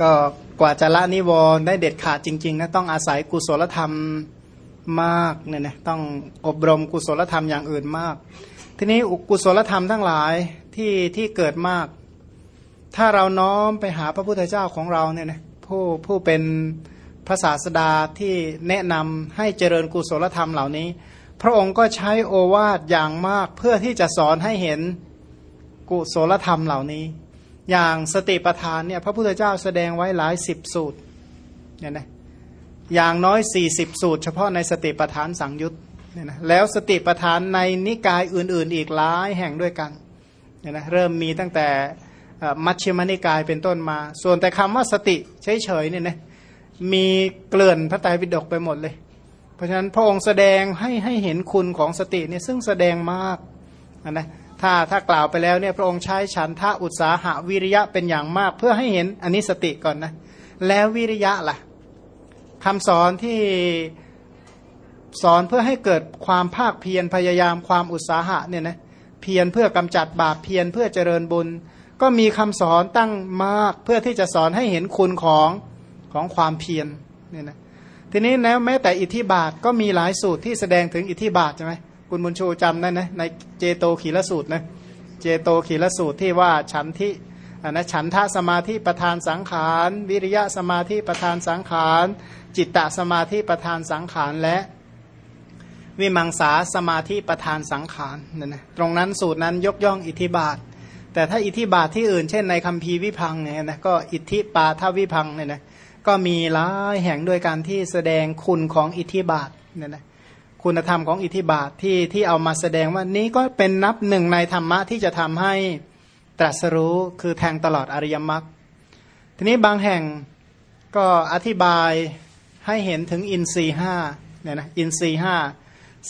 ก็กว่าจะละนิวรณ์ได้เด็ดขาดจริงๆนะต้องอาศัยกุศลธรรมมากเนี่ยนะต้องอบรมกุศลธรรมอย่างอื่นมาก ทีนี้กุศลธรรมทั้งหลายที่ที่เกิดมาก ถ้าเราน้อมไปหาพระพุทธเจ้าของเราเนี่ยนะผู้ผู้เป็นพระศาสดาที่แนะนำให้เจริญกุศลธรรมเหล่านี้ พระองค์ก็ใช้โอวาทอย่างมากเพื่อที่จะสอนให้เห็นกุศลธรรมเหล่านี้ อย่างสติปัฏฐานเนี่ยพระพุทธเจ้าแสดงไว้หลายสิบสูตรเนี่ยนะอย่างน้อยสี่สิบสูตร เฉพาะในสติปัฏฐานสังยุตเนี่ยนะแล้วสติปัฏฐานในนิกายอื่น ๆ อีกหลายแห่งด้วยกันเนี่ยนะเริ่มมีตั้งแต่มัชฌิมนิกายเป็นต้นมา ส่วนแต่คำว่าสติเฉยๆเนี่ยนะมีเกลื่อนพระไตรปิฎกไปหมดเลย เพราะฉะนั้นพระองค์แสดงให้ให้เห็นคุณของสติเนี่ยซึ่งแสดงมากนะ ถ้าถ้ากล่าวไปแล้วเนี่ยพระองค์ใช้ฉันทะอุตสาหะวิริยะเป็นอย่างมาก เพื่อให้เห็นอันนี้สติก่อนนะ แล้ววิริยะล่ะคำสอนที่สอนเพื่อให้เกิดความภาคเพียรพยายามความอุตสาหะเนี่ยนะเพียรเพื่อกำจัดบาปเพียรเพื่อเจริญบุญ ก็มีคำสอนตั้งมากเพื่อที่จะสอนให้เห็นคุณของของความเพียรเนี่ยนะทีนี้แล้วแม้แต่อิทธิบาทก็มีหลายสูตรที่แสดงถึงอิทธิบาทใช่ไหม คุณบุญชูจำได้นะในเจโตขีลสูตรนะเจโตขีลสูตรที่ว่าฉันที่อันนะฉันทะสมาธิประธานสังขาร วิริยะสมาธิประธานสังขาร จิตตสมาธิประธานสังขารและวิมังสาสมาธิประธานสังขารนั่นนะตรงนั้นสูตรนั้นยกย่องอิทธิบาท แต่ถ้าอิทธิบาทที่อื่น เช่นในคัมภีร์วิพังเนี่ยนะก็อิทธิปาทวิพังเนี่ยนะก็มีหลายแห่งด้วยการที่แสดงคุณของอิทธิบาทเนี่ยนะ คุณธรรมของอิทธิบาทที่ที่เอามาแสดงว่านี้ก็เป็นนับหนึ่งในธรรมะที่จะทำให้ตรัสรู้คือแทงตลอดอริยมรรคทีนี้บางแห่งก็อธิบายให้เห็นถึงอินทรีห้าเนี่ยนะอินทรีห้า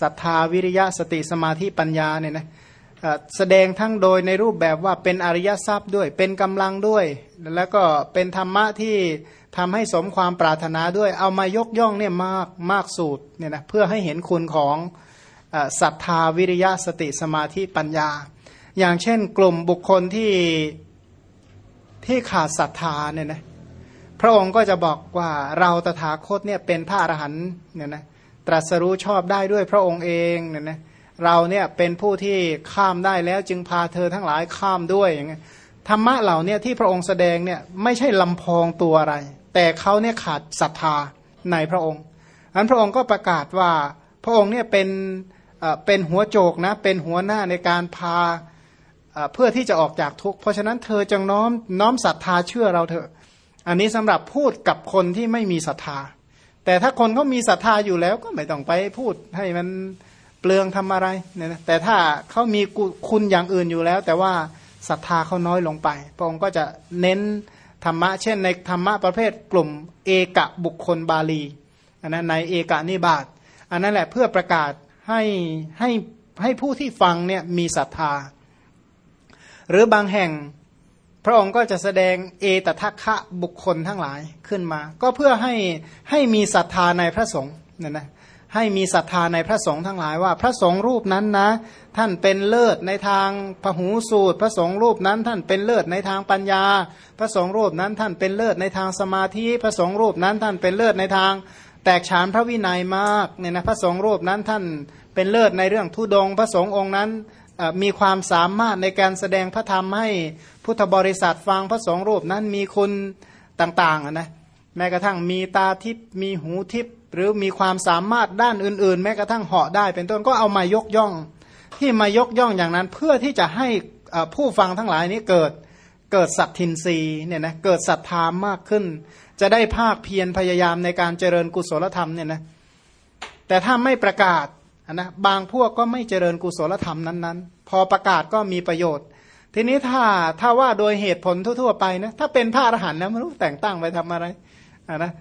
ศรัทธาวิริยะสติสมาธิปัญญาเนี่ยนะ แสดงทั้งโดยในรูปแบบว่าเป็นอริยทรัพย์ด้วย เป็นกำลังด้วย แล้วก็เป็นธรรมะที่ทำให้สมความปรารถนาด้วย เอามายกย่องเนี่ยมากมากสูตรเนี่ยนะเพื่อให้เห็นคุณของศรัทธาวิริยะสติสมาธิปัญญา อย่างเช่นกลุ่มบุคคลที่ที่ขาดศรัทธาเนี่ยนะพระองค์ก็จะบอกว่าเราตถาคตเนี่ยเป็นพระอรหันต์เนี่ยนะตรัสรู้ชอบได้ด้วยพระองค์เองเนี่ยนะ เราเนี่ยเป็นผู้ที่ข้ามได้แล้วจึงพาเธอทั้งหลายข้ามด้วยอย่างเงี้ยธรรมะเหล่านี้ที่พระองค์แสดงเนี่ยไม่ใช่ลำพองตัวอะไร แต่เขาเนี่ยขาดศรัทธาในพระองค์อันพระองค์ก็ประกาศว่าพระองค์เนี่ยเป็นเป็นหัวโจกนะเป็นหัวหน้าในการพาเพื่อที่จะออกจากทุกข์เพราะฉะนั้นเธอจงน้อมน้อมศรัทธาเชื่อเราเถอะ อันนี้สำหรับพูดกับคนที่ไม่มีศรัทธา แต่ถ้าคนเขามีศรัทธาอยู่แล้วก็ไม่ต้องไปพูดให้มัน เปลืองทำอะไรเนี่ยนะแต่ถ้าเขามีคุณอย่างอื่นอยู่แล้ว แต่ว่าศรัทธาเขาน้อยลงไป พระองค์ก็จะเน้นธรรมะ เช่นในธรรมะประเภทกลุ่มเอกะบุคคลบาลีอันนั้นในเอกะนิบาตอันนั้นแหละเพื่อประกาศให้ให้ให้ผู้ที่ฟังเนี่ยมีศรัทธา หรือบางแห่งพระองค์ก็จะแสดงเอตทัคคะบุคคลทั้งหลายขึ้นมา ก็เพื่อให้ให้มีศรัทธาในพระสงฆ์เนี่ยนะ ให้มีศรัทธาในพระสงฆ์ทั้งหลายว่า พระสงฆ์รูปนั้นนะ ท่านเป็นเลิศในทางพหูสูตร พระสงฆ์รูปนั้นท่านเป็นเลิศในทางปัญญา พระสงฆ์รูปนั้นท่านเป็นเลิศในทางสมาธิพระสงฆ์รูปนั้นท่านเป็นเลิศในทาง แตกฉานพระวินัยมากเนี่ยนะพระสงฆ์รูปนั้นท่านเป็นเลิศในเรื่องทุดง พระสงฆ์องค์นั้นมีความสามารถในการแสดงพระธรรมให้พุทธบริษัทฟังพระสงฆ์รูปนั้นมีคุณต่างๆนะ แม้กระทั่งมีตาทิพย์มีหูทิพย์หรือมีความสามารถด้านอื่น ๆ แม้กระทั่งเหาะได้ เป็นต้นก็เอามายกย่อง ที่มายกย่องอย่างนั้นเพื่อที่จะให้ผู้ฟังทั้งหลายนี้เกิดเกิดสัตทินรีเนี่ยนะเกิดศรัทธามากขึ้น จะได้ภาคเพียรพยายามในการเจริญกุศลธรรมเนี่ยนะแต่ถ้าไม่ประกาศนะบางพวกก็ไม่เจริญกุศลธรรมนั้นๆ พอประกาศก็มีประโยชน์ ทีนี้ถ้าถ้าว่าโดยเหตุผลทั่วๆไปนะถ้าเป็นพระอรหันต์แล้วไม่รู้แต่งตั้งไปทำอะไร นะ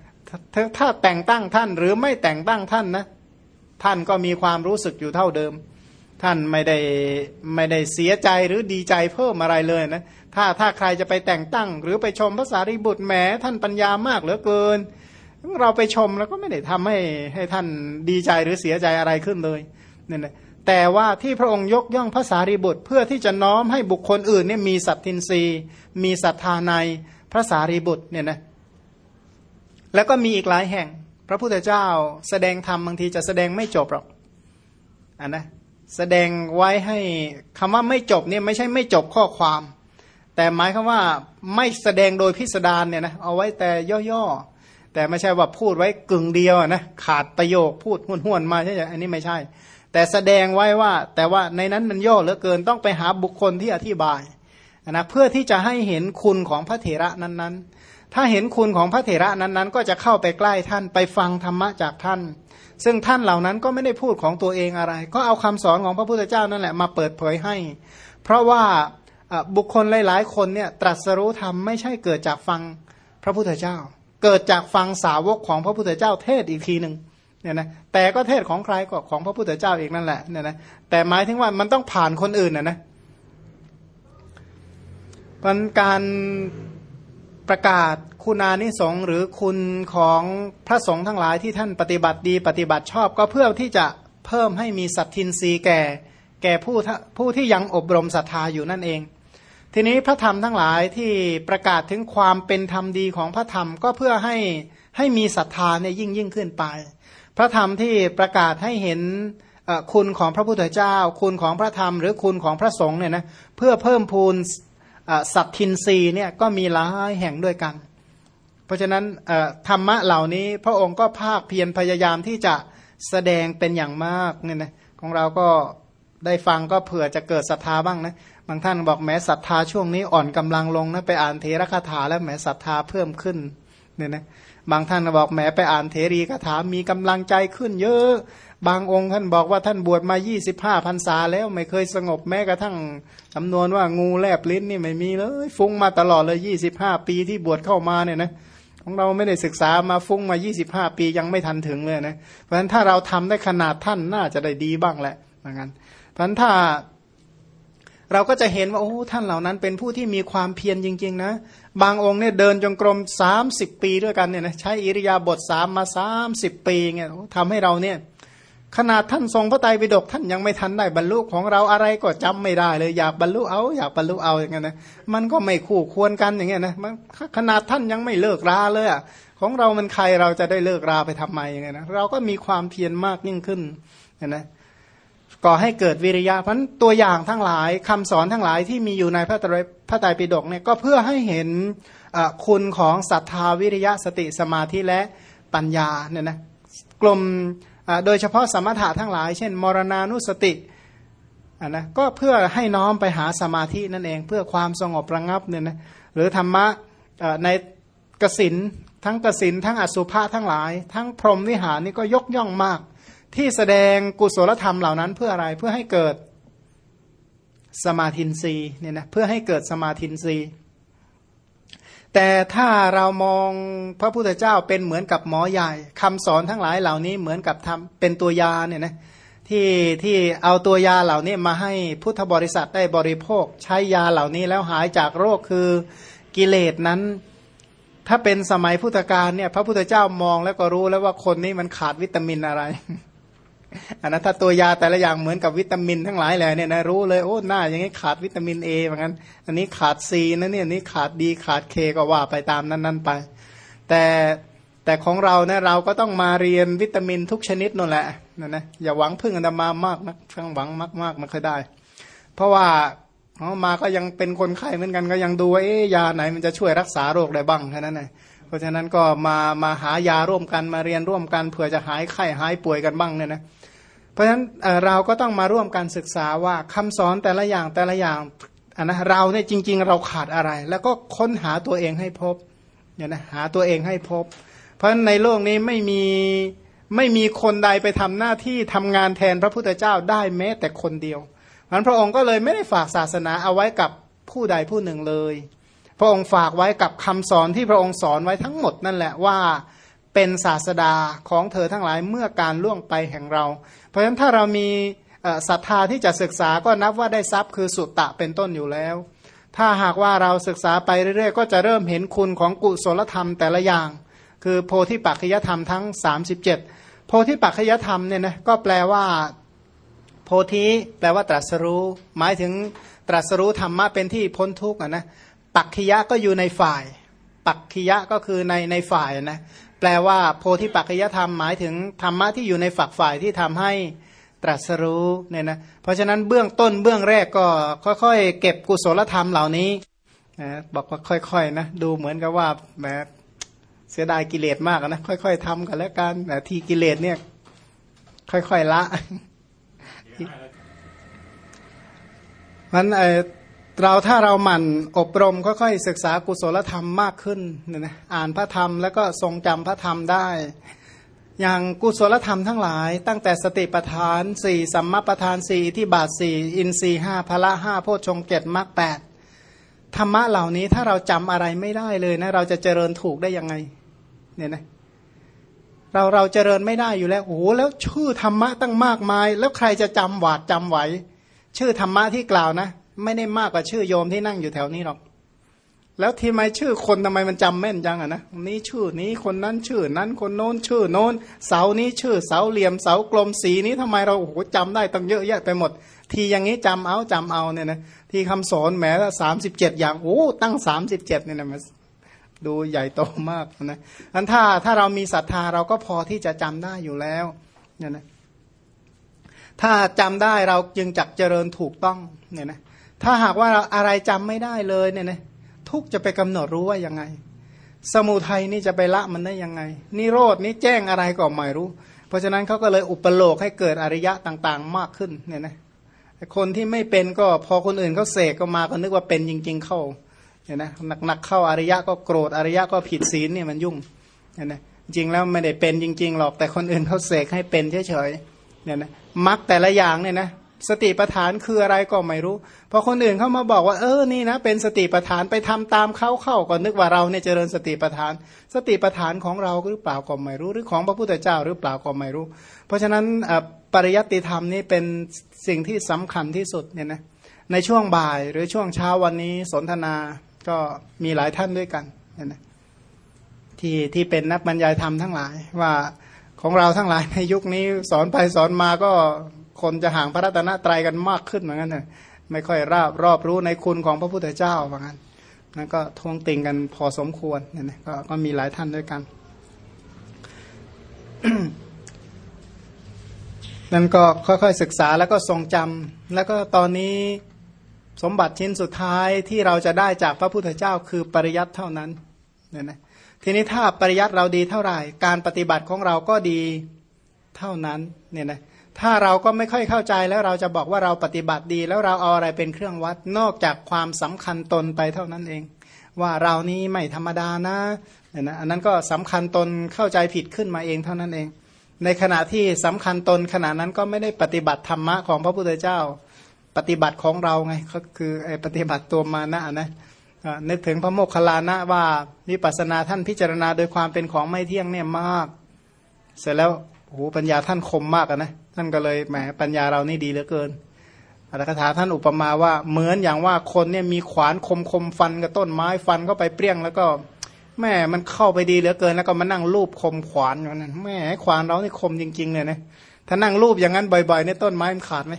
ถ้าแต่งตั้งท่านหรือไม่แต่งตั้งท่านนะท่านก็มีความรู้สึกอยู่เท่าเดิม ท่านไม่ได้ไม่ได้เสียใจหรือดีใจเพิ่มอะไรเลยนะถ้าถ้าใครจะไปแต่งตั้ง หรือไปชมพระสารีบุตรแหมท่านปัญญามากเหลือเกิน เราไปชมแล้วก็ไม่ได้ทำให้ให้ท่านดีใจหรือเสียใจอะไรขึ้นเลยเนี่ยนะแต่ว่าที่พระองค์ยกย่องพระสารีบุตร เพื่อที่จะน้อมให้บุคคลอื่นเนี่ยมีสัตทินรีมีศรัทธาในพระสารีบุตรเนี่ยนะ แล้วก็มีอีกหลายแห่ง พระพุทธเจ้าแสดงธรรมบางทีจะแสดงไม่จบหรอกอันนะแสดงไว้ให้คำว่าไม่จบเนี่ยไม่ใช่ไม่จบข้อความ แต่หมายคำว่าไม่แสดงโดยพิสดารเนี่ยนะเอาไว้แต่ย่อๆแต่ไม่ใช่ว่าพูดไว้กึ่งเดียวนะขาดประโยคพูดห้วนๆมาใช่ไหมอันนี้ไม่ใช่ แต่แสดงไว้ว่า แต่ว่าในนั้นมันย่อเหลือเกินต้องไปหาบุคคลที่อธิบายนะเพื่อที่จะให้เห็นคุณของพระเถระนั้นๆ ถ้าเห็นคุณของพระเถระนั้นๆ ก็จะเข้าไปใกล้ท่านไปฟังธรรมะจากท่าน ซึ่งท่านเหล่านั้นก็ไม่ได้พูดของตัวเองอะไร ก็เอาคำสอนของพระพุทธเจ้านั่นแหละมาเปิดเผยให้ เพราะว่าบุคคลหลายๆ คนเนี่ยตรัสรู้ธรรมไม่ใช่เกิดจากฟังพระพุทธเจ้า เกิดจากฟังสาวกของพระพุทธเจ้าเทศอีกทีหนึ่งเนี่ยนะแต่ก็เทศของใครก็ของพระพุทธเจ้าเอีกนั่นแหละเนี่ยนะแต่หมายถึงว่ามันต้องผ่านคนอื่นนะนะมันการ ประกาศคุณานิสงหรือคุณของพระสงฆ์ทั้งหลายที่ท่านปฏิบัติดีปฏิบัติชอบก็เพื่อที่จะเพิ่มให้มีสัตทินรีแก่ แก่ผู้ผู้ที่ยังอบรมศรัทธาอยู่นั่นเอง ทีนี้พระธรรมทั้งหลายที่ประกาศถึงความเป็นธรรมดีของพระธรรมก็เพื่อให้ให้มีศรัทธาเนี่ยยิ่งยิ่งขึ้นไป พระธรรมที่ประกาศให้เห็นคุณของพระพุทธเจ้า คุณของพระธรรมหรือคุณของพระสงฆ์เนี่ยนะเพื่อเพิ่มพูน สัตทินรีเนี่ยก็มีหลายแห่งด้วยกัน เพราะฉะนั้นธรรมะเหล่านี้พระองค์ก็ภาคเพียรพยายามที่จะแสดงเป็นอย่างมากเนี่ยนะของเราก็ได้ฟังก็เผื่อจะเกิดศรัทธาบ้างนะบางท่านบอกแม้ศรัทธาช่วงนี้อ่อนกำลังลงนะไปอ่านเทระคาถาแล้วแม้ศรัทธาเพิ่มขึ้นเนี่ยนะบางท่านบอกแม้ไปอ่านเทรีคาถามีกำลังใจขึ้นเยอะ บางองค์ท่านบอกว่าท่านบวชมา25พรรษาแล้วไม่เคยสงบแม้กระทั่งจำนวนว่างูแลบลิ้นนี่ไม่มีเลยฟุ้งมาตลอดเลย25ปีที่บวชเข้ามาเนี่ยนะของเราไม่ได้ศึกษามาฟุ้งมา 25 ปียังไม่ทันถึงเลยนะ เพราะฉะนั้นถ้าเราทำได้ขนาดท่านน่าจะได้ดีบ้างแหละเหมือนกันเพราะฉะนั้นถ้าเราก็จะเห็นว่าโอ้ท่านเหล่านั้นเป็นผู้ที่มีความเพียรจริง ๆ นะ บางองค์เนี่ยเดินจงกรม 30 ปีด้วยกันเนี่ยนะใช้อิริยาบถสามมา 30 ปีเงี้ยทำให้เราเนี่ย ขนาดท่านทรงพระไตรปิฎกท่านยังไม่ทันได้บรรลุของเราอะไรก็จำไม่ได้เลย อยากบรรลุเอา อยากบรรลุเอาอย่างเงี้ยนะมันก็ไม่คู่ควรกันอย่างเงี้ยนะมันขนาดท่านยังไม่เลิกราเลยอะของเรามันใครเราจะได้เลิกราไปทำไมอย่างเงี้ยนะเราก็มีความเพียรมากยิ่งขึ้นนะก่อให้เกิดวิริยะเพราะตัวอย่างทั้งหลายคำสอนทั้งหลายที่มีอยู่ในพระไตรพระไตรปิฎกเนี่ยก็เพื่อให้เห็นคุณของศรัทธาวิริยะสติสมาธิและปัญญาเนี่ยนะกลุ่ม โดยเฉพาะสมถะทั้งหลาย เช่น มรณานุสตินนะก็เพื่อให้น้อมไปหาสมาธินั่นเอง เพื่อความสงบระงับเนี่ยนะหรือธรรมะในกสินทั้งกสินทั้งอสุภะทั้งหลาย ทั้งพรหมวิหารนี่ก็ยกย่องมาก ที่แสดงกุศลธรรมเหล่านั้นเพื่ออะไรเพื่อให้เกิดสมาธินีเนี่ยนะเพื่อให้เกิดสมาธินี แต่ถ้าเรามองพระพุทธเจ้าเป็นเหมือนกับหมอใหญ่คำสอนทั้งหลายเหล่านี้เหมือนกับทำเป็นตัวยาเนี่ยนะที่ที่เอาตัวยาเหล่านี้มาให้พุทธบริษัทได้บริโภค ใช้ยาเหล่านี้แล้วหายจากโรคคือกิเลสนั้น ถ้าเป็นสมัยพุทธกาลเนี่ย พระพุทธเจ้ามองแล้วก็รู้แล้วว่าคนนี้มันขาดวิตามินอะไร อันนั้นถ้าตัวยาแต่ละอย่างเหมือนกับวิตามินทั้งหลายแหละเนี่ยนะรู้เลยโอ้หน้าอย่างนี้ขาดวิตามินเอเหมือนกันอันนี้ขาดซีนะเนี่ยนี้ขาดดีขาดเคก็ว่าไปตามนั้นๆไป แต่แต่ของเราเนี่ยเราก็ต้องมาเรียนวิตามินทุกชนิดนั่นแหละนะนะอย่าหวังพึ่งอันดามามากนะช่างหวังมากๆมันเคยได้ เพราะว่าเขามาก็ยังเป็นคนไข้เหมือนกันก็ยังดูว่าเอ๊ยาไหนมันจะช่วยรักษาโรคได้บ้างแค่นั้นเอง ราะฉะนั้นก็มามาหายาร่วมกันมาเรียนร่วมกันเผื่อจะหายไข้หายป่วยกันบ้างเนี่ยนะเพราะฉะนั้นเราก็ต้องมาร่วมกันศึกษาว่าคำสอนแต่ละอย่างแต่ละอย่างอันนะเราเนี่ยจริง ๆ เราขาดอะไร แล้วก็ค้นหาตัวเองให้พบเนี่ยนะหาตัวเองให้พบ เพราะฉะนั้นในโลกนี้ไม่มีไม่มีคนใดไปทำหน้าที่ทำงานแทนพระพุทธเจ้าได้แม้แต่คนเดียวเพราะพระองค์ก็เลยไม่ได้ฝากศาสนาเอาไว้กับผู้ใดผู้หนึ่งเลย พระองค์ฝากไว้กับคำสอนที่พระองค์สอนไว้ทั้งหมดนั่นแหละว่าเป็นศาสดาของเธอทั้งหลายเมื่อการล่วงไปแห่งเรา เพราะฉะนั้นถ้าเรามีศรัทธาที่จะศึกษาก็นับว่าได้ทรัพย์คือสุตตะเป็นต้นอยู่แล้ว ถ้าหากว่าเราศึกษาไปเรื่อยๆ ก็จะเริ่มเห็นคุณของกุศลธรรมแต่ละอย่าง คือโพธิปัจจยธรรมทั้ง 37 โพธิปัจจยธรรมเนี่ยนะก็แปลว่า โพธิแปลว่าตรัสรู้ หมายถึงตรัสรู้ธรรมะเป็นที่พ้นทุกข์นะ ปัจจยะก็อยู่ในฝ่าย ปัจจยะก็คือในในฝ่ายนะแปลว่าโพธิปัจจยธรรมหมายถึงธรรมะที่อยู่ในฝักฝ่ายที่ทำให้ตรัสรู้เนี่ยนะเพราะฉะนั้นเบื้องต้นเบื้องแรกก็ค่อยๆ เก็บกุศลธรรมเหล่านี้นะบอกว่าค่อยๆนะดูเหมือนกับว่าแหมเสียดายกิเลสมากนะค่อยๆทำกันแล้วกันแต่ที่กิเลสเนี่ย ค่อยๆละมันเออ เราถ้าเราหมั่นอบรมค่อยๆศึกษากุศลธรรมมากขึ้นเนี่ยนะอ่านพระธรรมแล้วก็ทรงจำพระธรรมได้ อย่างกุศลธรรมทั้งหลาย ตั้งแต่สติปทานสี่สัมมาปทานสี่ที่บาทสี่อินทรีห้าพละห้าโพชงเจ็ดมรรคแปดธรรมะเหล่านี้ถ้าเราจำอะไรไม่ได้เลยนะเราจะเจริญถูกได้ยังไงเนี่ยนะเราเราเจริญไม่ได้อยู่แล้วโอ้โหแล้วชื่อธรรมะตั้งมากมาย แล้วใครจะจำหวาดจำไหว ชื่อธรรมะที่กล่าวนะ ไม่ได้มากกว่าชื่อโยมที่นั่งอยู่แถวนี้หรอก แล้วทีไมชื่อคนทำไมมันจำแม่นจังอะนะนี้ชื่อนี้คนนั้นชื่อนั้นคนโน้นชื่อโน้น เสานี้ชื่อเสาเหลี่ยมเสากลมสีนี้ทำไมเราโอ้โหจำได้ตั้งเยอะแยะไปหมด ทีอย่างนี้จำเอาจำเอาเนี่ยนะที่คำสอนแม้สามสิบเจ็ดอย่างโอ้ตั้งสามสิบเจ็ดเนี่ยนะมันดูใหญ่โตมากนะอันถ้าถ้าเรามีศรัทธาเราก็พอที่จะจำได้อยู่แล้วเนี่ยนะถ้าจำได้เราจึงจักเจริญถูกต้องเนี่ยนะ ถ้าหากว่าอะไรจำไม่ได้เลยเนี่ยนะทุกจะไปกำหนดรู้ว่ายังไง สมุทัยนี่จะไปละมันได้ยังไง นิโรดนี้แจ้งอะไรก็ไม่รู้ เพราะฉะนั้นเขาก็เลยอุปโลกให้เกิดอริยะต่างๆ มากขึ้นเนี่ยนะคนที่ไม่เป็นก็พอคนอื่นเขาเสกก็มาก็นึกว่าเป็นจริง ๆ เข้าเนี่ยนะหนักๆเข้าอริยะก็โกรธอริยะก็ผิดศีลเนี่ยมันยุ่งเนี่ยนะจริงแล้วไม่ได้เป็นจริง ๆ หรอกแต่คนอื่นเขาเสกให้เป็นเฉยๆเนี่ยนะมักแต่ละอย่างเนี่ยนะ สติปัฏฐานคืออะไรก็ไม่รู้พอคนอื่นเข้ามาบอกว่าเออนี่นะเป็นสติปัฏฐานไปทำตามเขาเข้าก็นึกว่าเราเนี่ยเจริญสติปัฏฐาน สติปัฏฐานของเราหรือเปล่าก็ไม่รู้ หรือของพระพุทธเจ้าหรือเปล่าก็ไม่รู้ เพราะฉะนั้นปริยัติธรรมนี่เป็นสิ่งที่สำคัญที่สุดเนี่ยนะในช่วงบ่ายหรือช่วงเช้าวันนี้สนทนาก็มีหลายท่านด้วยกันเนี่ยนะที่ที่เป็นนักบรรยายธรรมทั้งหลายว่าของเราทั้งหลายในยุคนี้สอนไปสอนมาก็ คนจะห่างพระรัตนตรัยกันมากขึ้นเหมือนกันเลยไม่ค่อยราบรอบรู้ในคุณของพระพุทธเจ้าเหมือนกันนั่นก็ทวงติงกันพอสมควรเนี่ยนะกก็มีหลายท่านด้วยกันนั่นก็ค่อยๆศึกษาแล้วก็ทรงจำแล้วก็ตอนนี้สมบัติชิ้นสุดท้ายที่เราจะได้จากพระพุทธเจ้าคือปริยัติเท่านั้นเนี่ยนะทีนี้ถ้าปริยัติเราดีเท่าไหร่ การปฏิบัติของเราก็ดีเท่านั้นเนี่ยนะ ถ้าเราก็ไม่ค่อยเข้าใจแล้วเราจะบอกว่าเราปฏิบัติดี แล้วเราเอาอะไรเป็นเครื่องวัดนอกจากความสำคัญตนไปเท่านั้นเอง ว่าเรานี้ไม่ธรรมดานะนะอันนั้นก็สำคัญตนเข้าใจผิดขึ้นมาเองเท่านั้นเอง ในขณะที่สำคัญตนขณะนั้นก็ไม่ได้ปฏิบัติธรรมะของพระพุทธเจ้า ปฏิบัติของเราไงก็คือปฏิบัติตัวมานะนะนึกถึงพระโมคคัลลานะว่าวิปัสสนาท่านพิจารณาโดยความเป็นของไม่เที่ยงเนี่ยมาก เสร็จแล้ว โหปัญญาท่านคมมากนะท่านก็เลยแหมปัญญาเรานี่ดีเหลือเกินอัตถกถาท่านอุปมาว่าเหมือนอย่างว่าคนเนี่ยมีขวานคมคมฟันกับต้นไม้ฟันเข้าไปเปรี้ยง แล้วก็แม่มันเข้าไปดีเหลือเกิน แล้วก็มานั่งรูปคมขวานอย่างนั้นแม่ขวานเรานี่คมจริงๆเลยนะถ้านั่งรูปอย่างนั้นบ่อยๆในต้นไม้มันขาดไหม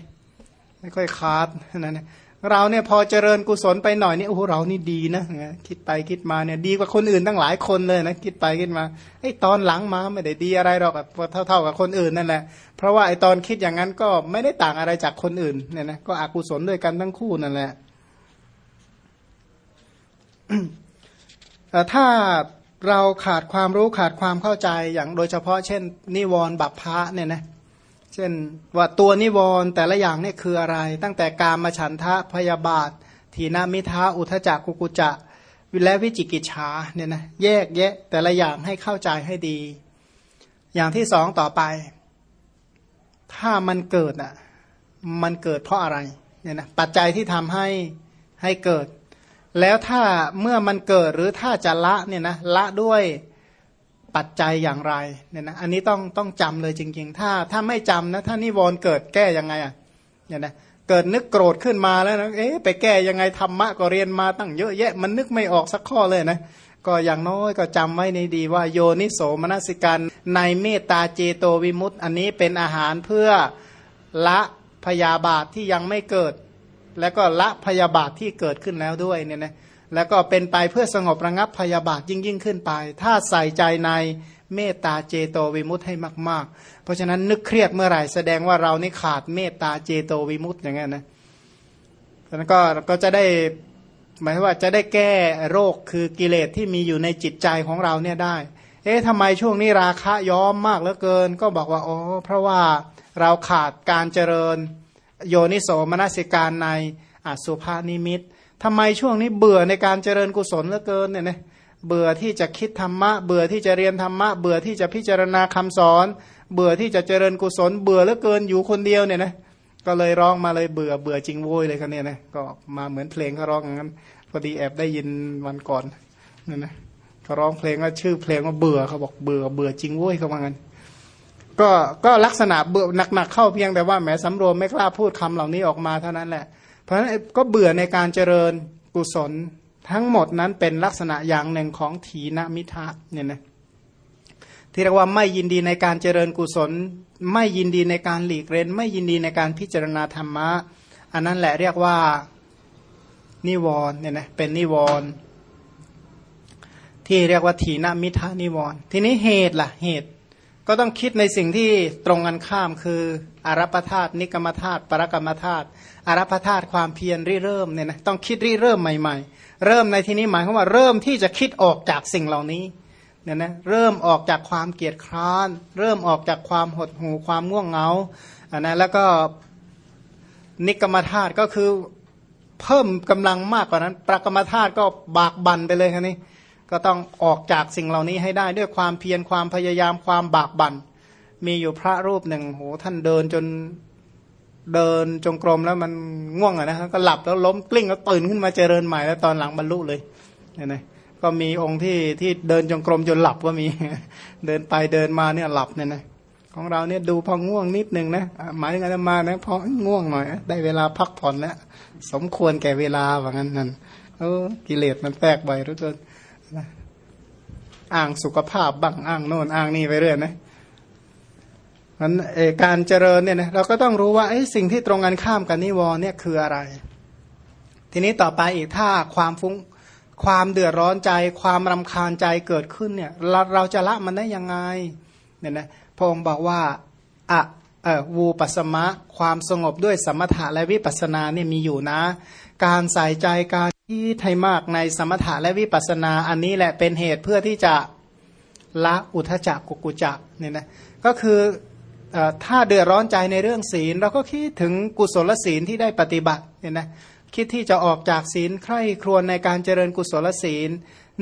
ไม่ค่อยขาดนั่นนะ เราเนี่ยพอเจริญกุศลไปหน่อยนี่โอ้โหเรานี่ดีนะคิดไปคิดมาเนี่ยดีกว่าคนอื่นตั้งหลายคนเลยนะคิดไปคิดมาไอ้ตอนหลังมาไม่ได้ดีอะไรหรอกเท่าเท่ากับคนอื่นนั่นแหละเพราะว่าไอ้ตอนคิดอย่างนั้นก็ไม่ได้ต่างอะไรจากคนอื่นเนี่ยนะก็อกุศลด้วยกันทั้งคู่นั่นแหละถ้าเราขาดความรู้ขาดความเข้าใจอย่างโดยเฉพาะเช่น นิวรณ์บัพพะเนี่ยนะ เช่นว่าตัวนิวรณ์แต่ละอย่างนี่คืออะไร ตั้งแต่การมาฉันทะพยาบาท ทีนามิทะอุทจักกุกุจะวิและวิจิกิจฉาเนี่ยนะแยกแยะแต่ละอย่างให้เข้าใจให้ดี อย่างที่สองต่อไป ถ้ามันเกิดอะมันเกิดเพราะอะไรเนี่ยนะปัจจัยที่ทำให้ให้เกิด แล้วถ้าเมื่อมันเกิดหรือถ้าจะละเนี่ยนะละด้วย ปัจจัยอย่างไรเนี่ยนะอันนี้ต้องต้องจำเลยจริง ๆ ถ้าถ้าไม่จำนะถ้านิวรณ์เกิดแก้ยังไงอะเนี่ยนะเกิดนึกโกรธขึ้นมาแล้วนะเอ๊ะไปแก้ยังไงธรรมะก็เรียนมาตั้งเยอะแยะ มันนึกไม่ออกสักข้อเลยนะก็อย่างน้อยก็จำไว้ในดีว่าโยนิโสมนสิการในเมตตาเจโตวิมุตต์อันนี้เป็นอาหารเพื่อละพยาบาทที่ยังไม่เกิด แล้วก็ละพยาบาทที่เกิดขึ้นแล้วด้วยเนี่ยนะ แล้วก็เป็นไปเพื่อสงบระงับพยาบาทยิ่งยิ่งขึ้นไป ถ้าใส่ใจในเมตตาเจโตวิมุตให้มาก ๆ เพราะฉะนั้นนึกเครียดเมื่อไหร่แสดงว่าเรานี่ขาดเมตตาเจโตวิมุตอย่างเงี้ยนะแล้วก็ก็จะได้หมายว่าจะได้แก้โรคคือกิเลสที่มีอยู่ในจิตใจของเราเนี่ยได้ เอ๊ะทำไมช่วงนี้ราคะย้อมมากเหลือเกิน ก็บอกว่าอ๋อเพราะว่าเราขาดการเจริญโยนิโสมนสิการในอสุภานิมิต ทำไมช่วงนี้เบื่อในการเจริญกุศลเหลือเกินเนี่ยนะเบื่อที่จะคิดธรรมะ เบื่อที่จะเรียนธรรมะ เบื่อที่จะพิจารณาคำสอน เบื่อที่จะเจริญกุศล เบื่อเหลือเกินอยู่คนเดียวเนี่ยนะก็เลยร้องมาเลยเบื่อเบื่อจริงโวยเลยคันเนี่ยนะก็มาเหมือนเพลงเขาร้องงั้นพอดีแอบได้ยินวันก่อนนั่นนะเขาร้องเพลงว่าชื่อเพลงว่าเบื่อเขาบอกเบื่อเบื่อจริงโว้ยเขาว่างั้นก็ก็ลักษณะเบื่อหนักๆเข้าเพียงแต่ว่าแหมสำรวมไม่กล้าพูดคำเหล่านี้ออกมาเท่านั้นแหละ เพราะฉะนั้นก็เบื่อในการเจริญกุศลทั้งหมดนั้นเป็นลักษณะอย่างหนึ่งของถีนมิทะเนี่ยนะที่เรียกว่าไม่ยินดีในการเจริญกุศล ไม่ยินดีในการหลีกเล่นไม่ยินดีในการพิจารณาธรรมะ อันนั้นแหละเรียกว่านิวรณ์เนี่ยนะเป็นนิวรณ์ที่เรียกว่าถีนมิทะนิวรณ์ทีนี้เหตุล่ะเหตุ ก็ต้องคิดในสิ่งที่ตรงกันข้ามคือ อารัปธาตุนิกรรมธาตุปรกรรมธาตุอารัปธาตุความเพียรริเริ่มเนี่ยนะต้องคิดริเริ่มใหม่ ๆ เริ่มในที่นี้หมายความว่าเริ่มที่จะคิดออกจากสิ่งเหล่านี้เนี่ยนะเริ่มออกจากความเกียจคร้าน เริ่มออกจากความหดหู่ความง่วงเหงาอันนะแล้วก็นิกรรมธาตุก็คือเพิ่มกำลังมากกว่านั้น ปรกรรมธาตุก็บากบันไปเลยครับนี่ก็ต้องออกจากสิ่งเหล่านี้ให้ได้ด้วยความเพียรความพยายามความบากบัน่น มีอยู่พระรูปหนึ่งโหท่านเดินจนเดินจงกรมแล้วมันง่วงอะนะก็หลับแล้วล้มกลิ้งแล้วตื่นขึ้นมาเจริญใหม่แล้วตอนหลังบรรลุเลยเนี่ยนะก็มีองค์ที่ที่เดินจงกรมจนหลับก็มี เดินไปเดินมาเนี่ยหลับเนี่ยนะของเราเนี่ยดูพอง่วงนิดนึงนะหมายถึงอามานะพอง่วงหน่อยได้เวลาพักผ่อนแล้วสมควรแก่เวลาว่างั้นนั่นเออกิเลสมันแตกบ่อยรู้ตัวอ้างสุขภาพบ้างอ้างโน่นอ้างนี่ไปเรื่อยนะ มันการเจริญเนี่ยนะเราก็ต้องรู้ว่าสิ่งที่ตรงกันข้ามกันนิวรณ์เนี่ยคืออะไร ทีนี้ต่อไปอีกถ้าความฟุ้งความเดือดร้อนใจ ความรำคาญใจเกิดขึ้นเนี่ยเราเราจะละมันได้ยังไงเนี่ยนะพระองค์บอกว่าอะเออวูปัสมะ ความสงบด้วยสมถะและวิปัสสนาเนี่ยมีอยู่นะ การใส่ใจการที่ไทยมากในสมถะและวิปัสนาอันนี้แหละเป็นเหตุเพื่อที่จะละอุทจักกุกุจักเนี่ยนะก็คือ ถ้าเดือดร้อนใจในเรื่องศีล เราก็คิดถึงกุศลศีลที่ได้ปฏิบัติเนี่ยนะคิดที่จะออกจากศีลใคร่ครวญในการเจริญกุศลศีล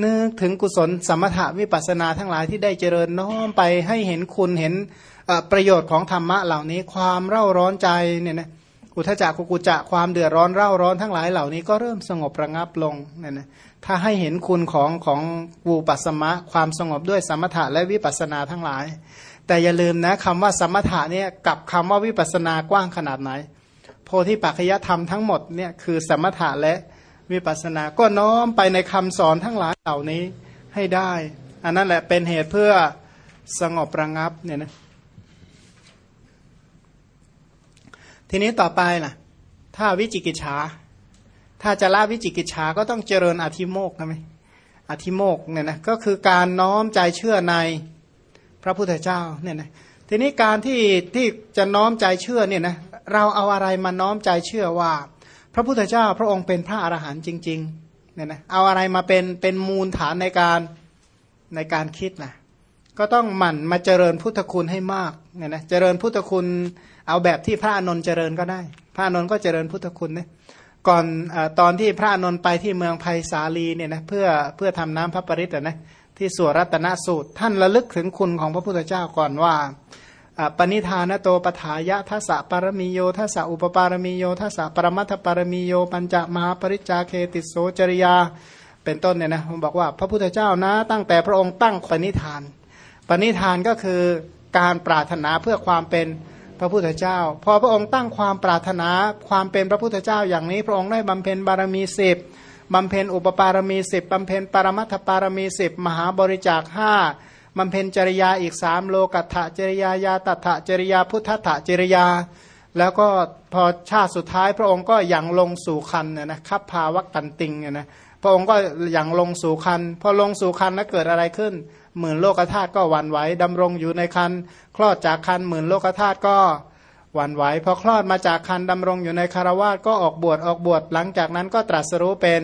นึกถึงกุศลสมถะวิปัสนาทั้งหลายที่ได้เจริญน้อมไปให้เห็นคุณเห็นประโยชน์ของธรรมะเหล่านี้ความเร่าร้อนใจเนี่ยนะอุทจักกุกุจะความเดือดร้อนเร่าร้อนทั้งหลายเหล่านี้ก็เริ่มสงบระงับลงเนี่ยนะถ้าให้เห็นคุณของของวูปัสมะความสงบด้วยสมถะและวิปัสนาทั้งหลาย แต่อย่าลืมนะคำว่าสมถะเนี่ยกับคำว่าวิปัสนากว้างขนาดไหน โพธิปัจจยธรรมทั้งหมดเนี่ยคือสมถะและวิปัสนาก็น้อมไปในคำสอนทั้งหลายเหล่านี้ให้ได้ อันนั้นแหละเป็นเหตุเพื่อสงบระงับเนี่ยนะทีนี้ต่อไปล่ะ ถ้าวิจิกิจฉาถ้าจะละวิจิกิจฉาก็ต้องเจริญอธิโมกนะไหมอธิโมกเนี่ยนะก็คือการน้อมใจเชื่อใน พระพุทธเจ้าเนี่ยนะทีนี้การที่ที่จะน้อมใจเชื่อเนี่ยนะเราเอาอะไรมาน้อมใจเชื่อว่า พระพุทธเจ้าพระองค์เป็นพระอรหันต์จริงๆเนี่ยนะเอาอะไรมาเป็นเป็นมูลฐานในการในการคิดนะก็ต้องหมั่นมาเจริญพุทธคุณให้มากเนี่ยนะเจริญพุทธคุณเอาแบบที่พระอนนท์เจริญก็ได้ พระอนนท์ก็เจริญพุทธคุณเนี่ยก่อนอตอนที่พระอนนท์ไปที่เมืองไผ่สาลีเนี่ยนะเพื่อเพื่อทำน้ำพระปริตนะ ที่สวรัตนสูตร ท่านระลึกถึงคุณของพระพุทธเจ้าก่อนว่าปณิธานโตปถายะทัสสะปารมีโยทัสสะอุปปารมีโยทัสสะปรมัตถปารมีโยปัญจมหาปริจาเคติโสจริยา เป็นต้นเนี่ยนะผมบอกว่าพระพุทธเจ้านะ ตั้งแต่พระองค์ตั้งปณิธาน ปณิธานก็คือการปรารถนาเพื่อความเป็นพระพุทธเจ้า พอพระองค์ตั้งความปรารถนาความเป็นพระพุทธเจ้าอย่างนี้ พระองค์ได้บำเพ็ญบารมีสิบ บำเพ็ญอุปปารมีสิบบำเพ็ญปรมัตถปารมีสิบมหาบริจาคห้าบำเพ็ญจริยาอีกสามโลกัตถจริยายาตัถจริยาพุทธะจริยา แล้วก็พอชาติสุดท้ายพระองค์ก็ยังลงสู่คันเนี่ยนะคับพาวักตันติงนะพระองค์ก็อย่างลงสู่คันพอลงสู่คันแล้วเกิดอะไรขึ้น หมื่นโลกธาตุก็หวั่นไหวดำรงอยู่ในคันคลอดจากคันหมื่นโลกธาตุก็ วันไหวพอคลอดมาจากคันดำรงอยู่ในคารวาสก็ออกบวชออกบวชหลังจากนั้นก็ตรัสรู้เป็น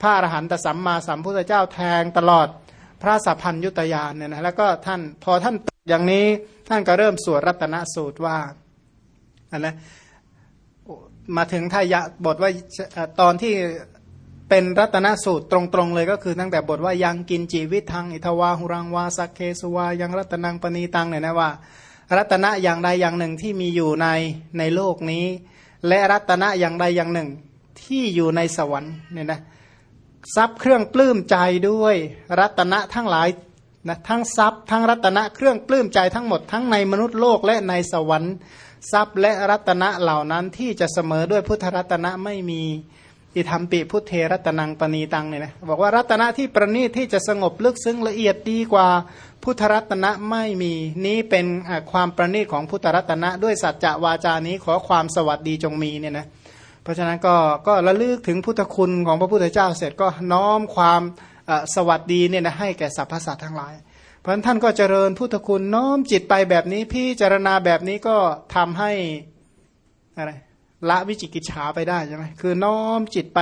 พระอรหันตสัมมาสัมพุทธเจ้าแทงตลอดพระสัพพัญยุตยานเนี่ยนะแล้วก็ท่านพอท่านอย่างนี้ท่านก็เริ่มสวดรัตนสูตรว่าอันนะมาถึงทายะบทว่าตอนที่เป็นรัตนสูตรตรงๆเลยก็คือตั้งแต่บทว่ายังกินจีวิตทางอิทวาหุรังวาสักเคสวายังรัตนังปณีตังเนี่ยนะว่า รัตนะอย่างใดอย่างหนึ่งที่มีอยู่ในในโลกนี้ และรัตนะอย่างใดอย่างหนึ่งที่อยู่ในสวรรค์เนี่ยนะทรัพย์เครื่องปลื้มใจด้วย รัตนะทั้งหลายนะทั้งทรัพย์ทั้งรัตนะเครื่องปลื้มใจทั้งหมดทั้งในมนุษย์โลกและในสวรรค์ ทรัพย์และรัตนะเหล่านั้นที่จะเสมอด้วยพุทธรัตนะไม่มีอิธรรมปิพุทเทรัตนังปณีตังเนี่ยนะบอกว่ารัตนะที่ประณีตที่จะสงบลึกซึ้งละเอียดดีกว่า พุทธรัตนะไม่มีนี้เป็นความประณีตของพุทธรัตนะ ด้วยสัจจะวาจานี้ขอความสวัสดีจงมีเนี่ยนะเพราะฉะนั้นก็ก็ระลึกถึงพุทธคุณของพระพุทธเจ้าเสร็จก็น้อมความสวัสดีเนี่ยนะให้แก่สรรพสัตว์ทั้งหลาย เพราะฉะนั้นท่านก็เจริญพุทธคุณน้อมจิตไปแบบนี้พี่จารณาแบบนี้ก็ทำให้อะไรละวิจิกิจฉาไปได้ใช่ไหมคือน้อมจิตไป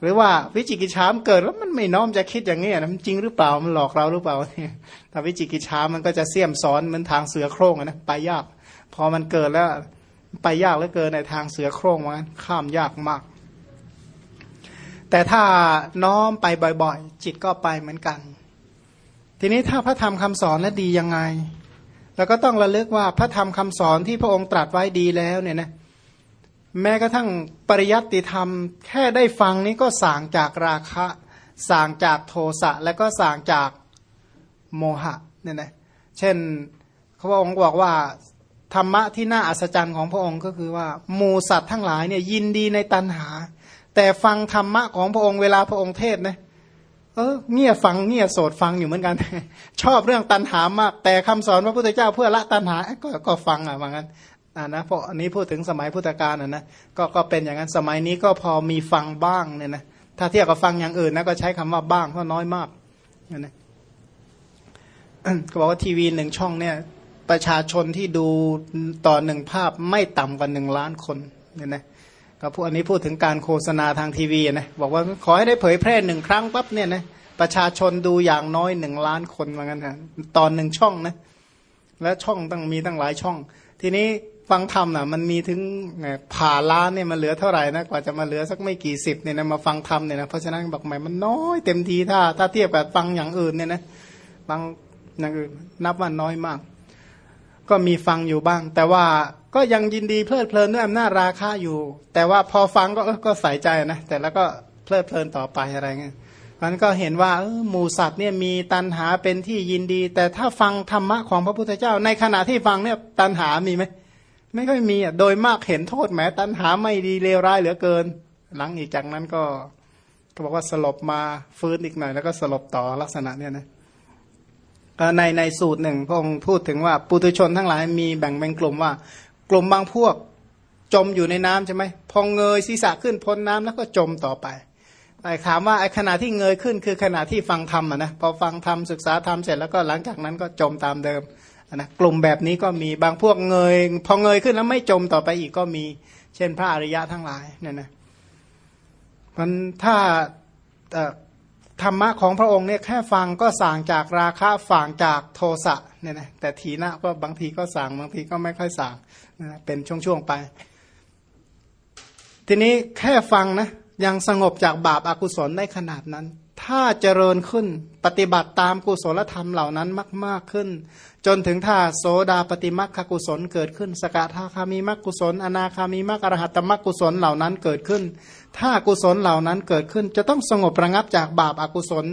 หรือว่าวิจิกิจฉามเกิดแล้วมันไม่น้อมจะคิดอย่างนี้นะมันจริงหรือเปล่ามันหลอกเราหรือเปล่าถ้าวิจิกิจฉามันก็จะเสี่ยมซ้อนเหมือนทางเสือโคร่งนะไปยาก พอมันเกิดแล้วไปยากเหลือเกินในทางเสือโคร่งมันข้ามยากมาก แต่ถ้าน้อมไปบ่อยๆ จิตก็ไปเหมือนกัน ทีนี้ถ้าพระธรรมคำสอนแล้วดียังไง แล้วก็ต้องระลึกว่าพระธรรมคำสอนที่พระองค์ตรัสไว้ดีแล้วเนี่ยนะ แม้กระทั่งปริยัติธรรม แค่ได้ฟังนี้ก็สางจากราคะสางจากโทสะและก็สางจากโมหะเนี่ยนะเช่นพระองค์บอกว่าธรรมะที่น่าอัศจรรย์ของพระองค์ก็คือว่าหมูสัตว์ทั้งหลายเนี่ยยินดีในตัณหา แต่ฟังธรรมะของพระองค์เวลาพระองค์เทศนะเออเงี่ยฟังเงี่ยโสดฟังอยู่เหมือนกัน ชอบเรื่องตัณหามาก แต่คำสอนพระพุทธเจ้าเพื่อละตัณหาก็ก็ฟังอะว่างั้น อ่านะเพราะอันนี้พูดถึงสมัยพุทธกาลอะนะก็ก็เป็นอย่างนั้นสมัยนี้ก็พอมีฟังบ้างเนี่ยนะถ้าเทียบกับฟังอย่างอื่นนะก็ใช้คำว่าบ้างเพราะน้อยมากนะก็บอกว่าทีวีหนึ่งช่องเนี่ย ประชาชนที่ดูต่อหนึ่งภาพไม่ต่ำกว่าหนึ่งล้านคนเนี่ยนะก็พูดอันนี้พูดถึงการโฆษณาทางทีวีนะบอกว่าขอให้ได้เผยแพร่หนึ่งครั้งปั๊บเนี่ยนะประชาชนดูอย่างน้อยหนึ่งล้านคนเหมือนกันนะตอนหนึ่งช่องนะและช่องต้องมีตั้งหลายช่อง ทีนี้ ฟังธรรมน่ะมันมีถึงผ่าล้านเนี่ยมันเหลือเท่าไหร่นะกว่าจะมาเหลือสักไม่กี่สิบเนี่ยนะมาฟังธรรมเนี่ยนะเพราะฉะนั้นบอกใหม่มันน้อยเต็มทีถ้า ถ้าเทียบกับฟังอย่างอื่นเนี่ยนะฟังอย่างอื่นนับว่าน้อยมาก ก็มีฟังอยู่บ้าง แต่ว่าก็ยังยินดีเพลิดเพลินด้วยอำนาจราคาอยู่ แต่ว่าพอฟังก็ก็ใส่ใจนะแต่แล้วก็เพลิดเพลินต่อไปอะไรเงี้ยมันก็เห็นว่าหมูสัตว์เนี่ยมีตันหาเป็นที่ยินดี แต่ถ้าฟังธรรมะของพระพุทธเจ้า ในขณะที่ฟังเนี่ยตันหามีไหม ไม่ค่อยมีอะโดยมากเห็นโทษแม้ตันหาไม่ดีเลวร้ายเหลือเกิน หลังอีกจากนั้นก็ก็บอกว่าสลบมาฟื้นอีกหน่อย แล้วก็สลบต่อลักษณะเนี่ยนะในในสูตรหนึ่งพระองค์พูดถึงว่าปุถุชนทั้งหลายมีแบ่งเป็นกลุ่มว่า กลุ่มบางพวกจมอยู่ในน้ำใช่ไหมพองเงยศีรษะขึ้นพ้นน้ำแล้วก็จมต่อไปแต่ถามว่าไอ้ขณะที่เงยขึ้นคือขณะที่ฟังธรรมอะนะพอฟังธรรมศึกษาธรรมเสร็จแล้วก็หลังจากนั้นก็จมตามเดิม นะกลุ่มแบบนี้ก็มีบางพวกเงย พอเงยขึ้นแล้วไม่จมต่อไปอีกก็มี เช่นพระอริยะทั้งหลายเนี่ยนะมันถ้าธรรมะของพระองค์เนี่ยแค่ฟังก็สั่งจากราคะฝังจากโทสะเนี่ยนะแต่ทีนะก็บางทีก็สั่งบางทีก็ไม่ค่อยสั่งนะเป็นช่วงๆไป ทีนี้แค่ฟังนะยังสงบจากบาปอากุศลได้ขนาดนั้น ถ้าเจริญขึ้นปฏิบัติตามกุศลธรรมเหล่านั้นมาก ๆขึ้น จนถึงถ้าโสดาปฏิมักขกุศลเกิดขึ้น สกทาคามีมักกุศล อนาคามีมักอรหัตมักกุศลเหล่านั้นเกิดขึ้น ถ้ากุศลเหล่านั้นเกิดขึ้น จะต้องสงบระงับจากบาปอากุศล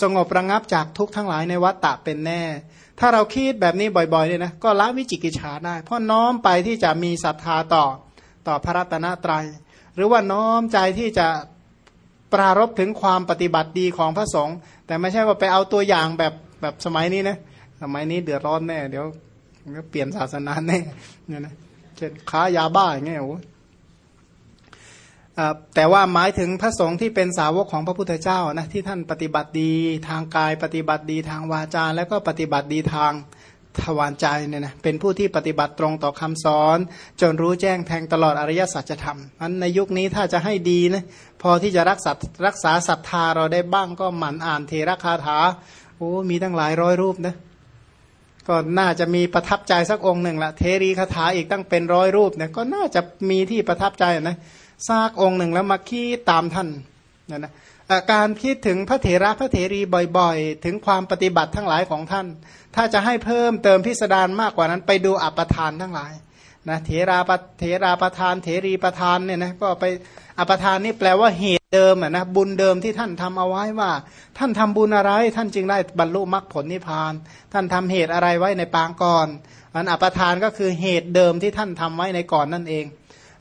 สงบระงับจากทุกทั้งหลายในวัฏฏะเป็นแน่ ถ้าเราคิดแบบนี้บ่อยๆเนี่ยนะก็ละวิจิกิจฉาได้ เพราะน้อมไปที่จะมีศรัทธาต่อต่อพระรัตนตรยัยหรือว่าน้อมใจที่จะ ปรารบถึงความปฏิบัติดีของพระสงฆ์แต่ไม่ใช่ว่าไปเอาตัวอย่างแบบแบบสมัยนี้นะสมัยนี้เดือดร้อนแน่เดี๋ยวเปลี่ยนศาสนาแน่เนี่ยนะเช่นค้ายาบ้าอย่างเงี้ยโอ้แต่ว่าหมายถึงพระสงฆ์ที่เป็นสาวกของพระพุทธเจ้านะที่ท่านปฏิบัติดีทางกายปฏิบัติดีทางวาจา แล้วก็ปฏิบัติดีทาง ทวารใจเนี่ยนะเป็นผู้ที่ปฏิบัติตรงต่อคำสอน จนรู้แจ้งแทงตลอดอริยสัจธรรมอันในยุคนี้ถ้าจะให้ดีนะพอที่จะรักษารักษาศรัทธาเราได้บ้างก็หมั่นอ่านเทระคาถาโอ้มีตั้งหลายร้อยรูปนะก็น่าจะมีประทับใจสักองค์หนึ่งละเทรีคาถาอีกตั้งเป็นร้อยรูปเนี่ยก็น่าจะมีที่ประทับใจนะซากองค์หนึ่งแล้วมาคิดตามท่านนะนะ การคิดถึงพระเถระพระเถรีบ่อยๆ ถึงความปฏิบัติทั้งหลายของท่าน ถ้าจะให้เพิ่มเติมพิสดารมากกว่านั้นไปดูอัปทานทั้งหลายนะเถราปเถราประธานเถรีประธานเนี่ยนะก็ไปอัปทานนี่แปลว่าเหตุเดิมอะนะบุญเดิมที่ท่านทำเอาไว้ว่า ท่านทำบุญอะไร ท่านจึงได้บรรลุมรรคผลนิพพาน ท่านทำเหตุอะไรไว้ในปางก่อนอันอัปทานก็คือเหตุเดิมที่ท่านทำไว้ในก่อนนั่นเอง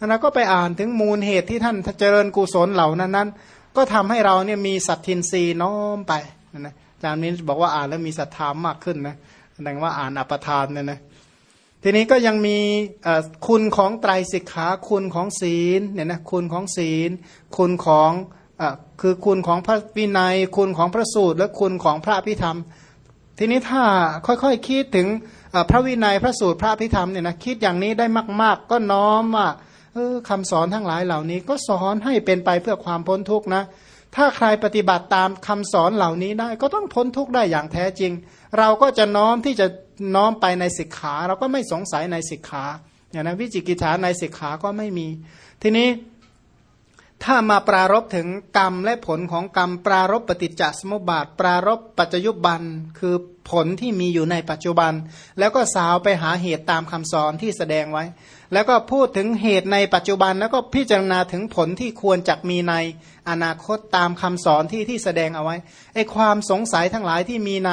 เราก็ไปอ่านถึงมูลเหตุที่ท่านเจริญกุศลเหล่านั้นนั้น ก็ทำให้เราเนี่ยมีสัตทินรีน้อมไปนะอาจารย์นี้บอกว่าอ่านแล้วมีศรัทธามากขึ้นนะแสดงว่าอ่านอัปทานเนี่ยนะทีนี้ก็ยังมีคุณของไตรสิกขาคุณของศีลเนี่ยนะคุณของศีล คุณของอคือคุณของพระวินัย คุณของพระสูตร และคุณของพระพิธรรม ทีนี้ถ้าค่อยๆคคิดถึงพระวินัยพระสูตรพระพิธรรมเนี่ยนะคิดอย่างนี้ได้มาก ๆ ก็น้อมว่า เออคำสอนทั้งหลายเหล่านี้ ก็สอนให้เป็นไปเพื่อความพ้นทุกข์นะ ถ้าใครปฏิบัติตามคำสอนเหล่านี้ได้ ก็ต้องพ้นทุกข์ได้อย่างแท้จริง เราก็จะน้อมที่จะน้อมไปในสิกขา เราก็ไม่สงสัยในสิกขาอย่างนั้นวิจิกิจฉาในสิกขาก็ไม่มี ทีนี้ถ้ามาปรารบถึงกรรมและผลของกรรม ปรารบปฏิจจสมุปบาท ปรารบปัจจยุบัน คือผลที่มีอยู่ในปัจจุบัน แล้วก็สาวไปหาเหตุตามคำสอนที่แสดงไว้ แล้วก็พูดถึงเหตุในปัจจุบันแล้วก็พิจารณาถึงผลที่ควรจะมีในอนาคตตามคำสอนที่ที่แสดงเอาไว้ไอ้ความสงสัยทั้งหลายที่มีใน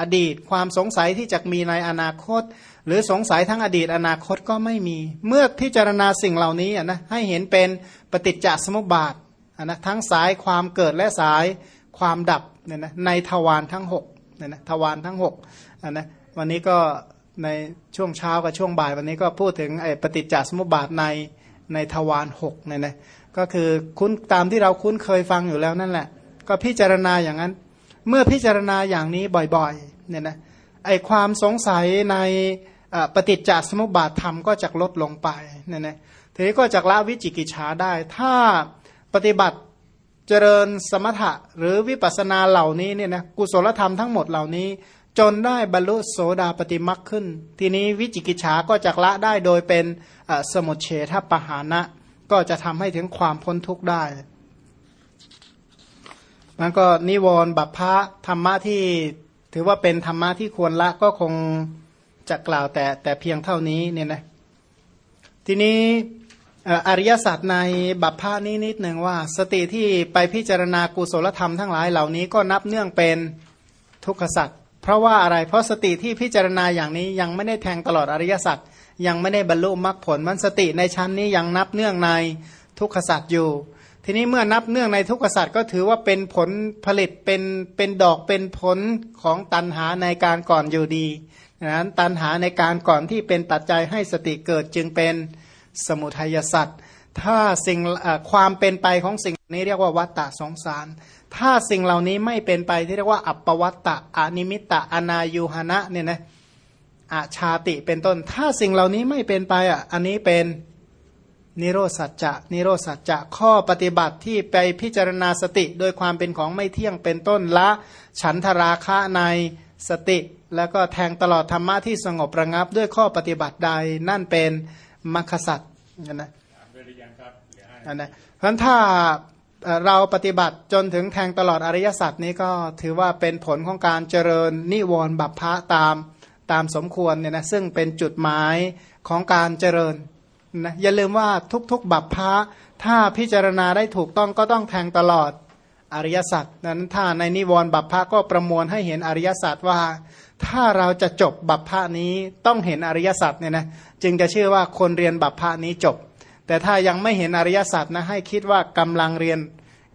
อดีต ความสงสัยที่จะมีในอนาคต หรือสงสัยทั้งอดีตอนาคตก็ไม่มี เมื่อพิจารณาสิ่งเหล่านี้นะให้เห็นเป็นปฏิจจสมุปบาทนะทั้งสายความเกิดและสายความดับเนี่ยนะในทวารทั้ง6เนี่ยนะทวารทั้ง6นะวันนี้ก็ ในช่วงเช้ากับช่วงบ่ายวันนี้ก็พูดถึงไอ้ปฏิจจสมุปบาทในในทวารหกเนี่ยนะก็คือคุ้นตามที่เราคุ้นเคยฟังอยู่แล้วนั่นแหละ ก็พิจารณาอย่างนั้น เมื่อพิจารณาอย่างนี้บ่อยๆเนี่ยนะไอความสงสัยในปฏิจจสมุปบาทธรรมก็จะลดลงไปเนี่ยนะทีนี้ก็จะละวิจิกิจฉาได้ ถ้าปฏิบัติเจริญสมถะหรือวิปัสสนาเหล่านี้เนี่ยนะกุศลธรรมทั้งหมดเหล่านี้ จนได้บรรลุโสดาปฏิมักขึ้น ทีนี้วิจิกิจฉาก็จะละได้โดยเป็นสมุทเฉทปหานะ ก็จะทำให้ถึงความพ้นทุกข์ได้มันก็นิวรณ์บัพพะธรรมะที่ถือว่าเป็นธรรมะที่ควรละก็คงจะกล่าวแต่แต่เพียงเท่านี้เนี่ยนะทีนี้อริยสัจในบัพพะนี้นิดหนึ่งว่า สติที่ไปพิจารณากุศลธรรมทั้งหลายเหล่านี้ก็นับเนื่องเป็นทุกขสัจ เพราะว่าอะไรเพราะสติที่พิจารณาอย่างนี้ยังไม่ได้แทงตลอดอริยสัจยังไม่ได้บรรลุมรรคผลมันสติในชั้นนี้ยังนับเนื่องในทุกขสัจอยู่ ทีนี้เมื่อนับเนื่องในทุกขสัตว์ก็ถือว่าเป็นผลผลิตเป็นเป็นดอกเป็นผลของตันหาในการก่อนอยู่ดีนั้นตันหาในการก่อนที่เป็นปัจจัยให้สติเกิดจึงเป็นสมุทัยสัตว์ถ้าสิ่งความเป็นไปของสิ่ง นี้เรียกว่าวัตตะสงสาร ถ้าสิ่งเหล่านี้ไม่เป็นไปที่เรียกว่า อัปปวัตตะอนิมิตตะอนายุหนะเนี่ยนะอาชาติเป็นต้น ถ้าสิ่งเหล่านี้ไม่เป็นไปอะ อันนี้เป็นนิโรสัจจะ นิโรสัจจะ ข้อปฏิบัติที่ไปพิจารณาสติ โดยความเป็นของไม่เที่ยงเป็นต้นละ ฉันทราคะในสติ แล้วก็แทงตลอดธรรมะที่สงบระงับ ด้วยข้อปฏิบัติใดนั่นเป็นมรรคสัจนะนะเพราะถ้า เราปฏิบัติจนถึงแทงตลอดอริยสัจนี้ก็ถือว่าเป็นผลของการเจริญนิวรณ์บัพพะตามตามสมควรเนี่ยนะซึ่งเป็นจุดหมายของการเจริญนะอย่าลืมว่าทุกๆ บัพพะถ้าพิจารณาได้ถูกต้องก็ต้องแทงตลอดอริยสัจนั้นถ้าในนิวรณ์บัพพะก็ประมวลให้เห็นอริยสัจว่า ถ้าเราจะจบบัพพะนี้ต้องเห็นอริยสัจเนี่ยนะจึงจะเชื่อว่าคนเรียนบัพพะนี้จบ แต่ถ้ายังไม่เห็นอริยสัจนะให้คิดว่ากำลังเรียน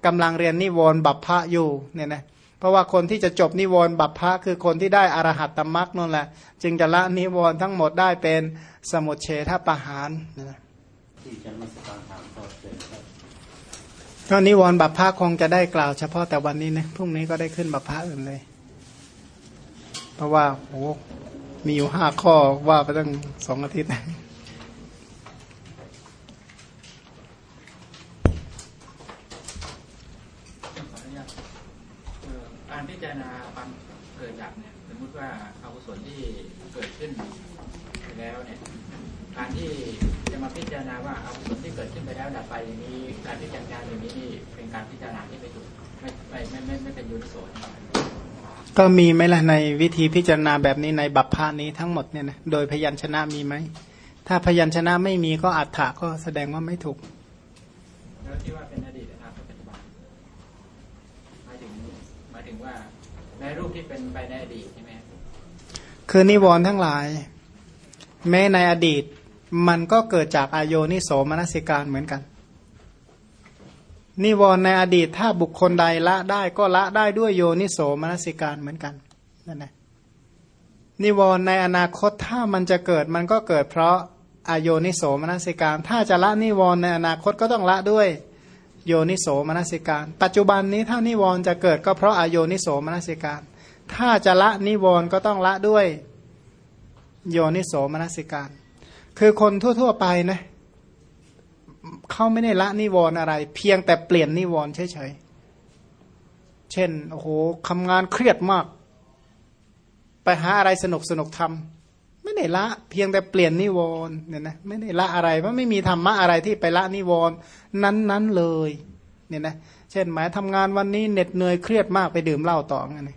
กำลังเรียนนิวรณ์บัพพะอยู่เนี่ยนะเพราะว่าคนที่จะจบนิวรณ์บัพพะคือคนที่ได้อรหัตตมรักนั่นแหละ จึงจะละนิวรณ์ทั้งหมดได้เป็นสมุทเฉทปะหารนะที่จะมาสการถามต่อเจครับก็นิวรณ์บัพพะคงจะได้กล่าวเฉพาะแต่วันนี้นะพรุ่งนี้ก็ได้ขึ้นบัพพะอื่นเลย เพราะว่าโอ้มีอยู่ห้าข้อว่าไปตั้งสองอาทิตย์อนุญาตเอ่อการพิจารณาความเกิดดับเนี่ยสมมติว่าอากุศลที่เกิดขึ้นไปแล้วเนี่ย การที่จะมาพิจารณาว่าอากุศลที่เกิดขึ้นไป แล้วดับไปอย่างนี้การพิจารณาอย่างนี้นี่เป็นการพิจารณาที่ไม่ถูกไม่ไม่ไม่ไม่ไม่เป็นยุติโสนก็มีไหมล่ะในวิธีพิจารณาแบบนี้ในบัพพานี้ทั้งหมดเนี่ยนะโดยพยัญชนะมีไหมถ้าพยัญชนะไม่มีก็อัฏฐะก็แสดงว่าไม่ถูกแล้วที่ว่าเป็นอดีตนะครับปัจจุบันหมายถึงหมายถึงว่าในรูปที่เป็นไปในอดีตใช่ไหมคือนิวรณ์ทั้งหลาย แม้ในอดีต มันก็เกิดจากอายโยนิโสมนสิการเหมือนกัน นิวรณ์ในอดีตถ้าบุคคลใดละได้ก็ละได้ด้วยโยนิโสมนสิการเหมือนกันนั่นแหละนิวรณ์ในอนาคตถ้ามันจะเกิดมันก็เกิดเพราะอายโยนิโสมนสิการ ถ้าจะละนิวรณ์ในอนาคตก็ต้องละด้วยโยนิโสมนสิการ ปัจจุบันนี้ถ้านิวรณ์จะเกิดก็เพราะอายโยนิโสมนสิการ ถ้าจะละนิวรณ์ก็ต้องละด้วยโยนิโสมนสิการ คือคนทั่ว ๆ ไปนะเขาไม่ได้ละนิวรณ์อะไร เพียงแต่เปลี่ยนนิวรณ์เฉยๆ เช่นโอ้โหทำงานเครียดมาก ไปหาอะไรสนุกสนุกทำไม่ได้ละ เพียงแต่เปลี่ยนนิวรณ์เนี่ยนะไม่ได้ละอะไรเพราะไม่มีธรรมะอะไรที่ไปละนิวรณ์นั้นๆเลย เนี่ยนะเช่นหมายทำงานวันนี้เหน็ดเหนื่อยเครียดมากไปดื่มเหล้าต่อไงน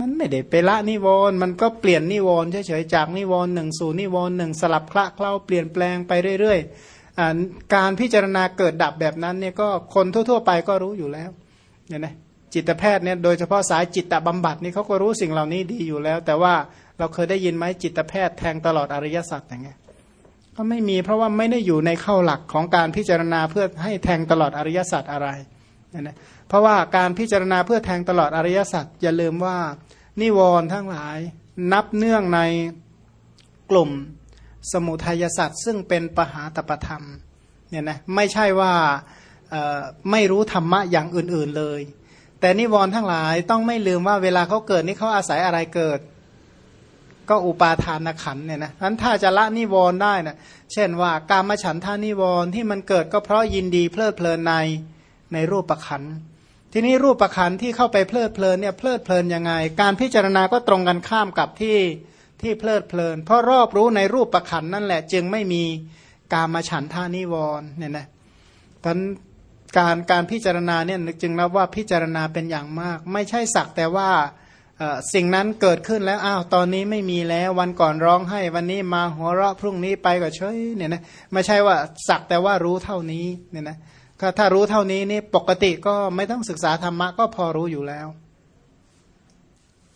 มันไม่ได้ไปละนิวรณ์มันก็เปลี่ยนนิวรณ์เฉยๆจากนิวรณ์หนึ่งสู่นิวรณ์หนึ่งสลับคละเคล้าเปลี่ยนแปลงไปเรื่อยๆการพิจารณาเกิดดับแบบนั้นเนี่ยก็คนทั่ว ๆ ไปก็รู้อยู่แล้วเนี่ยนะจิตแพทย์เนี่ยโดยเฉพาะสายจิตบำบัดนี่เขาก็รู้สิ่งเหล่านี้ดีอยู่แล้ว แต่ว่าเราเคยได้ยินไหมจิตแพทย์แทงตลอดอริยสัจอย่างเงี้ยก็ไม่มีเพราะว่าไม่ได้อยู่ในเข้าหลักของการพิจารณาเพื่อให้แทงตลอดอริยสัจอะไรเนี่ยนะเพราะว่าการพิจารณาเพื่อแทงตลอดอริยสัจอย่าลืมว่า นิวรณ์ทั้งหลาย นับเนื่องในกลุ่มสมุทัยสัตว์ซึ่งเป็นปหาตประธรรมเนี่ยนะไม่ใช่ว่าไม่รู้ธรรมะอย่างอื่นๆเลย แต่นิวรณ์ทั้งหลายต้องไม่ลืมว่าเวลาเขาเกิดนี่เขาอาศัยอะไรเกิด ก็อุปาทานขันเนี่ยนะนั้นถ้าจะละนิวรณ์ได้นะเช่นว่าการมาฉันทานิวรณ์ที่มันเกิดก็เพราะยินดีเพลิดเพลินในในรูปประขัน ทีนี้รูปประคันที่เข้าไปเพลิดเพลินเนี่ยเพลิดเพลินยังไง การพิจารณาก็ตรงกันข้ามกับที่ที่เพลิดเพลิน เพราะรอบรู้ในรูปประคันนั่นแหละ จึงไม่มีการมาฉันทานิวรณ์เนี่ยนะท่านการการพิจารณาเนี่ยจึงนับว่าพิจารณาเป็นอย่างมาก ไม่ใช่สักแต่ว่าสิ่งนั้นเกิดขึ้นแล้วอ้าวตอนนี้ไม่มีแล้ววันก่อนร้องให้วันนี้มาหัวเราะพรุ่งนี้ไปก็เฉยเนี่ยนะไม่ใช่ว่าสักแต่ว่ารู้เท่านี้เนี่ยนะ ก็ถ้ารู้เท่านี้นี่ปกติก็ไม่ต้องศึกษาธรรมะก็พอรู้อยู่แล้ว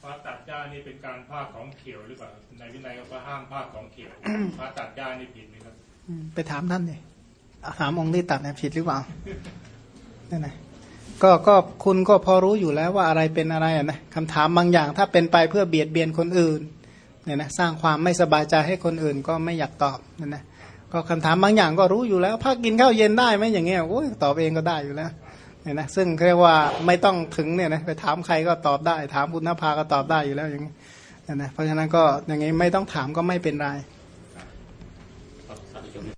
พระตัดหญ้านี่เป็นการภาคของเขียวหรือเปล่าในวินัยก็ห้ามภาคของเขียวพระตัดหญ้านี่ผิดไหมครับไปถามท่านเลยถามองค์ที่ตัดเนี่ยผิดหรือเปล่านั่นนะก็ก็คุณก็พอรู้อยู่แล้วว่าอะไรเป็นอะไรอะนะคำถามบางอย่าง ถ้าเป็นไปเพื่อเบียดเบียนคนอื่นเนี่ยนะสร้างความไม่สบายใจให้คนอื่นก็ไม่อยากตอบนั่นนะ ก็คำถามบางอย่างก็รู้อยู่แล้วพักกินข้าวเย็นได้ไหมอย่างเงี้ยโอ้ยตอบเองก็ได้อยู่แล้วเนี่ยนะซึ่งเรียกว่าไม่ต้องถึงเนี่ยนะไปถามใครก็ตอบได้ ถามคุณนภาก็ตอบได้อยู่แล้วอย่างเงี้ยนะเพราะฉะนั้นก็อย่างงี้ไม่ต้องถามก็ไม่เป็นไร